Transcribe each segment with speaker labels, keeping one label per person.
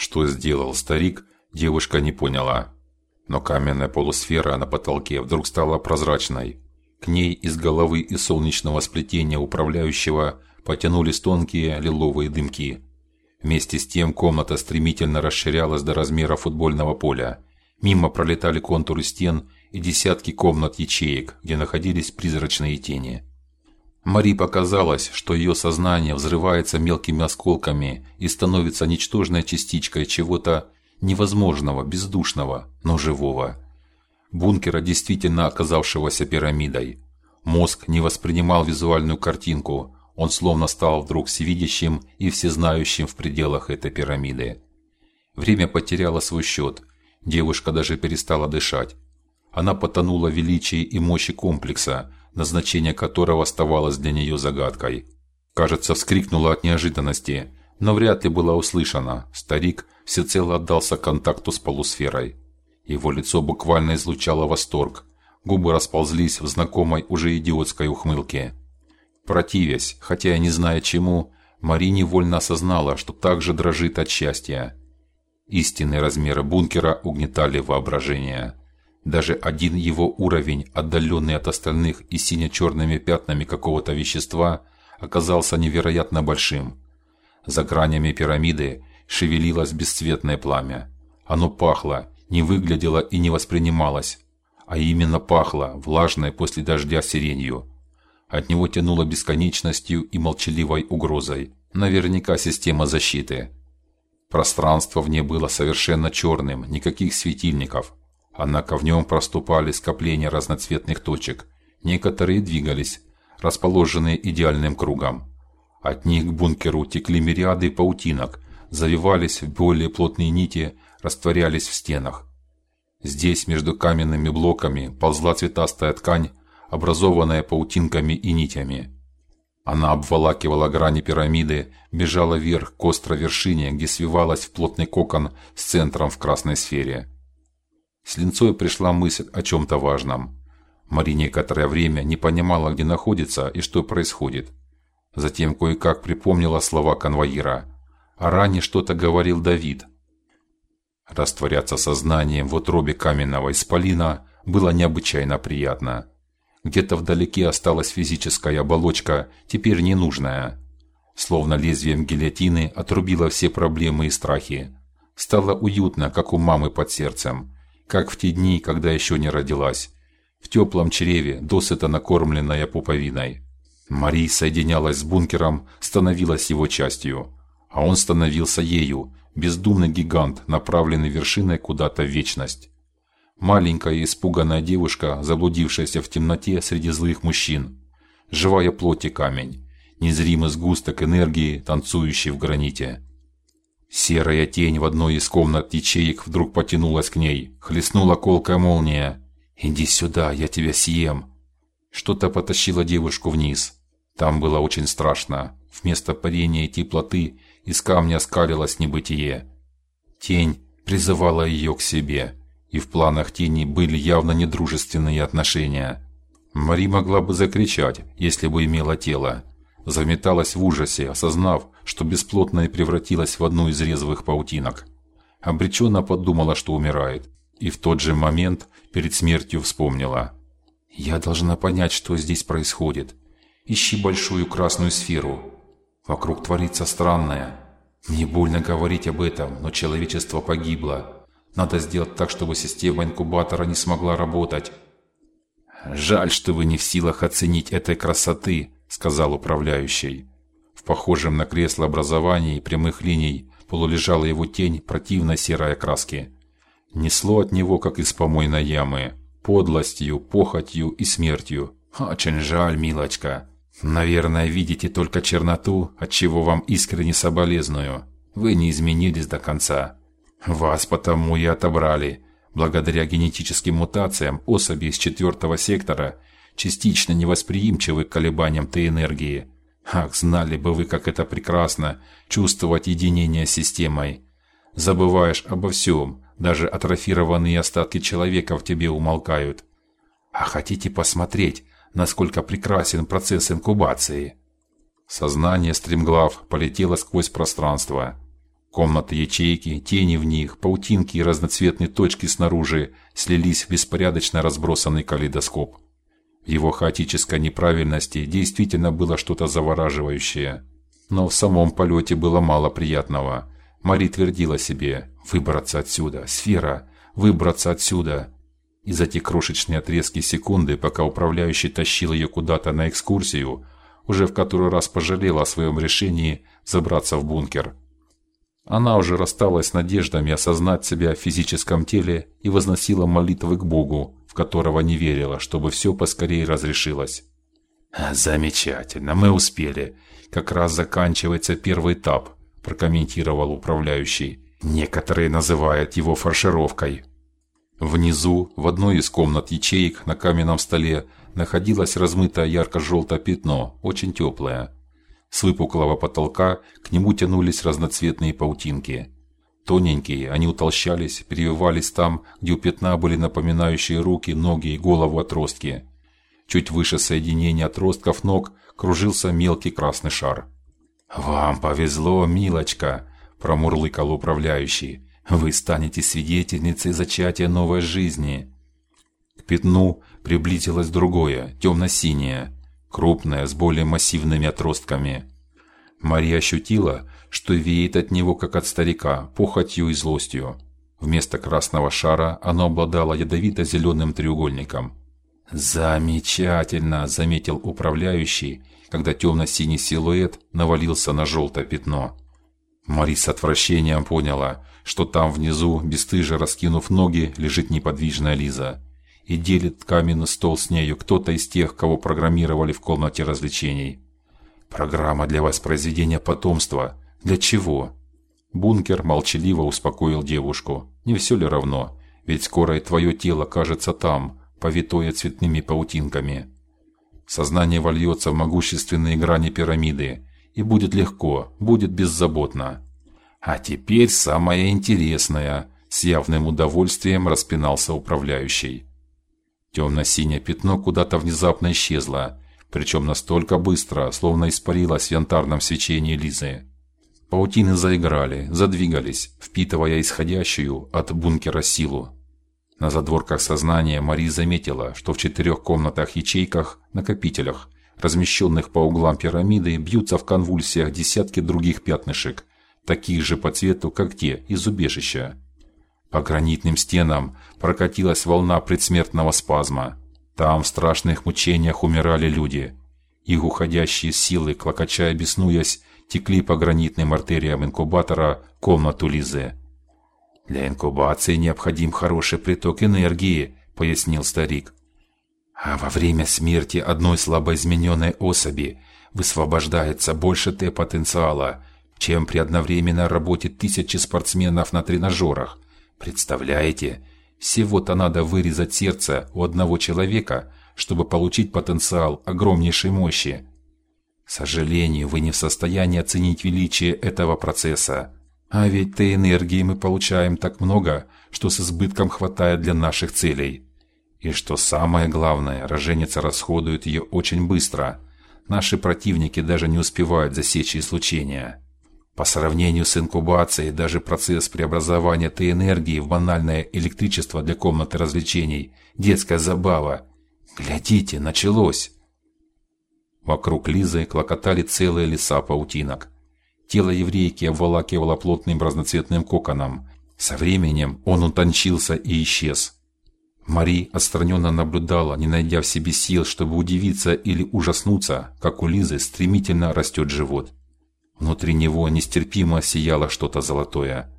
Speaker 1: Что сделал старик, девушка не поняла. Но каменная полусфера на потолке вдруг стала прозрачной. К ней из головы и солнечного сплетения управляющего потянулись тонкие лиловые дымки. Вместе с тем комната стремительно расширялась до размера футбольного поля. Мимо пролетали контуры стен и десятки комнат ячеек, где находились призрачные тени. Мари показалось, что ее сознание взрывается мелкими осколками и становится ничтожной частичкой чего-то невозможного, бездушного, но живого. Бункера, действительно оказавшегося пирамидой. Мозг не воспринимал визуальную картинку, он словно стал вдруг всевидящим и всезнающим в пределах этой пирамиды. Время потеряло свой счет. Девушка даже перестала дышать. Она потонула в величии и мощи комплекса, назначение которого оставалось для нее загадкой. Кажется, вскрикнула от неожиданности, но вряд ли была услышана. Старик всецело отдался контакту с полусферой. Его лицо буквально излучало восторг. Губы расползлись в знакомой уже идиотской ухмылке. Противясь, хотя и не зная чему, Мари невольно осознала, что также дрожит от счастья. Истинные размеры бункера угнетали воображение. Даже один его уровень, отдаленный от остальных и сине-черными пятнами какого-то вещества, оказался невероятно большим. За гранями пирамиды шевелилось бесцветное пламя. Оно пахло, не выглядело и не воспринималось, а именно пахло влажной после дождя сиренью. От него тянуло бесконечностью и молчаливой угрозой. Наверняка система защиты. Пространство в ней было совершенно черным, никаких светильников. Однако в нем проступали скопления разноцветных точек. Некоторые двигались, расположенные идеальным кругом. От них к бункеру текли мириады паутинок, завивались в более плотные нити, растворялись в стенах. Здесь между каменными блоками ползла цветастая ткань, образованная паутинками и нитями. Она обволакивала грани пирамиды, бежала вверх к острой вершине, где свивалась в плотный кокон с центром в красной сфере. С линцой пришла мысль о чем то важном. Мари некоторое время не понимала, где находится и что происходит. Затем кое-как припомнила слова конвоира. О ране что-то говорил Давид. Растворяться сознанием в утробе каменного исполина было необычайно приятно. Где-то вдалеке осталась физическая оболочка, теперь ненужная. Словно лезвием гильотины отрубила все проблемы и страхи. Стало уютно, как у мамы под сердцем, как в те дни, когда еще не родилась, в теплом чреве, досыта накормленная пуповиной. Мари соединялась с бункером, становилась его частью, а он становился ею, бездумный гигант, направленный вершиной куда-то в вечность. Маленькая испуганная девушка, заблудившаяся в темноте среди злых мужчин. Живая плоть и камень, незримый сгусток энергии, танцующий в граните. Серая тень в одной из комнат ячеек вдруг потянулась к ней, хлестнула колкая молния. Иди сюда, я тебя съем. Что-то потащило девушку вниз. Там было очень страшно. Вместо парения теплоты из камня скалилось небытие. Тень призывала ее к себе и в планах тени были явно недружественные отношения. Мари могла бы закричать, если бы имела тело. Заметалась в ужасе, осознав, что бесплотное превратилась в одну из резвых паутинок. Обреченно подумала, что умирает, и в тот же момент перед смертью вспомнила: "Я должна понять, что здесь происходит. Ищи большую красную сферу. Вокруг творится странное. Мне больно говорить об этом, но человечество погибло. Надо сделать так, чтобы система инкубатора не смогла работать. Жаль, что вы не в силах оценить этой красоты, сказал управляющий. В похожем на кресло образовании прямых линий полулежала его тень противной серой окраски. Несло от него, как из помойной ямы, подлостью, похотью и смертью. Очень жаль, милочка. Наверное, видите только черноту, от чего вам искренне соболезную. Вы не изменились до конца. Вас потому и отобрали. Благодаря генетическим мутациям особи из четвертого сектора частично невосприимчивы к колебаниям той энергии. Ах, знали бы вы, как это прекрасно чувствовать единение с системой. Забываешь обо всем, даже атрофированные остатки человека в тебе умолкают. А хотите посмотреть, насколько прекрасен процесс инкубации? Сознание стремглав полетело сквозь пространство. Комнаты ячейки, тени в них, паутинки и разноцветные точки снаружи слились в беспорядочно разбросанный калейдоскоп. В его хаотической неправильности действительно было что-то завораживающее, но в самом полете было мало приятного. Мари твердила себе: выбраться отсюда, сфера, выбраться отсюда. И за те крошечные отрезки секунды, пока управляющий тащил ее куда-то на экскурсию, уже в который раз пожалела о своем решении забраться в бункер. Она уже рассталась с надеждами осознать себя в физическом теле и возносила молитвы к Богу, которого не верила, чтобы все поскорее разрешилось. Замечательно, мы успели. Как раз заканчивается первый этап, прокомментировал управляющий. Некоторые называют его фаршировкой. Внизу, в одной из комнат ячеек на каменном столе находилось размытое ярко-желтое пятно, очень теплое. С выпуклого потолка к нему тянулись разноцветные паутинки. Тоненькие, они утолщались, перевивались там, где у пятна были напоминающие руки, ноги и голову отростки. Чуть выше соединения отростков ног кружился мелкий красный шар. Вам повезло, милочка, промурлыкал управляющий. Вы станете свидетельницей зачатия новой жизни. К пятну приблизилось другое, темно-синее крупная, с более массивными отростками. Мария ощутила, что веет от него как от старика, похотью и злостью. Вместо красного шара оно обладало ядовито-зеленым треугольником. Замечательно, заметил управляющий, когда темно-синий силуэт навалился на желтое пятно. Мари с отвращением поняла, что там внизу, бесстыже раскинув ноги, лежит неподвижная Лиза и делит каменный стол с нею кто-то из тех, кого программировали в комнате развлечений. Программа для воспроизведения потомства. Для чего? Бункер молчаливо успокоил девушку. Не все ли равно? Ведь скоро и твое тело кажется там, повитое цветными паутинками. Сознание вольется в могущественные грани пирамиды, и будет легко, будет беззаботно. А теперь самое интересное, с явным удовольствием распинался управляющий. Темно-синее пятно куда-то внезапно исчезло, причем настолько быстро, словно испарилось в янтарном свечении Лизы. Паутины заиграли, задвигались, впитывая исходящую от бункера силу. На задворках сознания Мари заметила, что в четырех комнатах-ячейках, накопителях, размещенных по углам пирамиды, бьются в конвульсиях десятки других пятнышек, таких же по цвету, как те из убежища. По гранитным стенам прокатилась волна предсмертного спазма. Там в страшных мучениях умирали люди. Их уходящие силы, клокоча и беснуясь, текли по гранитным артериям инкубатора комнату Лизы. Для инкубации необходим хороший приток энергии, пояснил старик. А во время смерти одной слабо измененной особи высвобождается больше Т-потенциала, чем при одновременной работе тысячи спортсменов на тренажерах. Представляете? Всего-то надо вырезать сердце у одного человека, чтобы получить потенциал огромнейшей мощи. К сожалению, вы не в состоянии оценить величие этого процесса. А ведь той энергии мы получаем так много, что с избытком хватает для наших целей. И что самое главное, роженица расходует ее очень быстро. Наши противники даже не успевают засечь излучение. По сравнению с инкубацией, даже процесс преобразования этой энергии в банальное электричество для комнаты развлечений детская забава. Глядите, началось. Вокруг Лизы клокотали целые леса паутинок. Тело еврейки обволакивало плотным разноцветным коконом. Со временем он утончился и исчез. Мари отстраненно наблюдала, не найдя в себе сил, чтобы удивиться или ужаснуться, как у Лизы стремительно растет живот. Внутри него нестерпимо сияло что-то золотое.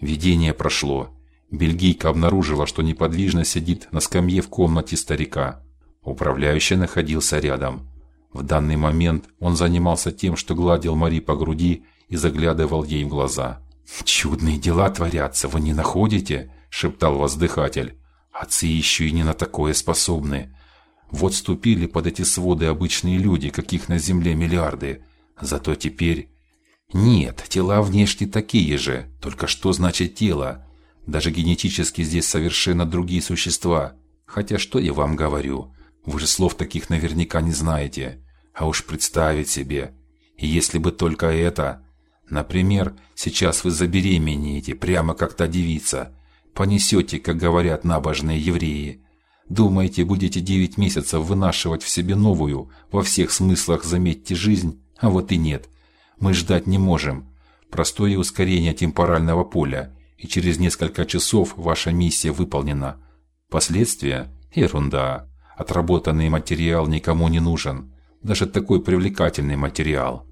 Speaker 1: Видение прошло. Бельгийка обнаружила, что неподвижно сидит на скамье в комнате старика. Управляющий находился рядом. В данный момент он занимался тем, что гладил Мари по груди и заглядывал ей в глаза. Чудные дела творятся, вы не находите? шептал воздыхатель. Отцы еще и не на такое способны. Вот ступили под эти своды обычные люди, каких на земле миллиарды. Зато теперь нет, тела внешне такие же. Только что значит тело? Даже генетически здесь совершенно другие существа. Хотя что я вам говорю? Вы же слов таких наверняка не знаете. А уж представить себе. И если бы только это, Например, сейчас вы забеременеете, прямо как та девица, понесете, как говорят набожные евреи. Думаете, будете девять месяцев вынашивать в себе новую, во всех смыслах, заметьте, жизнь? А вот и нет. Мы ждать не можем. Простое ускорение темпорального поля, и через несколько часов ваша миссия выполнена. Последствия ерунда. Отработанный материал никому не нужен, даже такой привлекательный материал.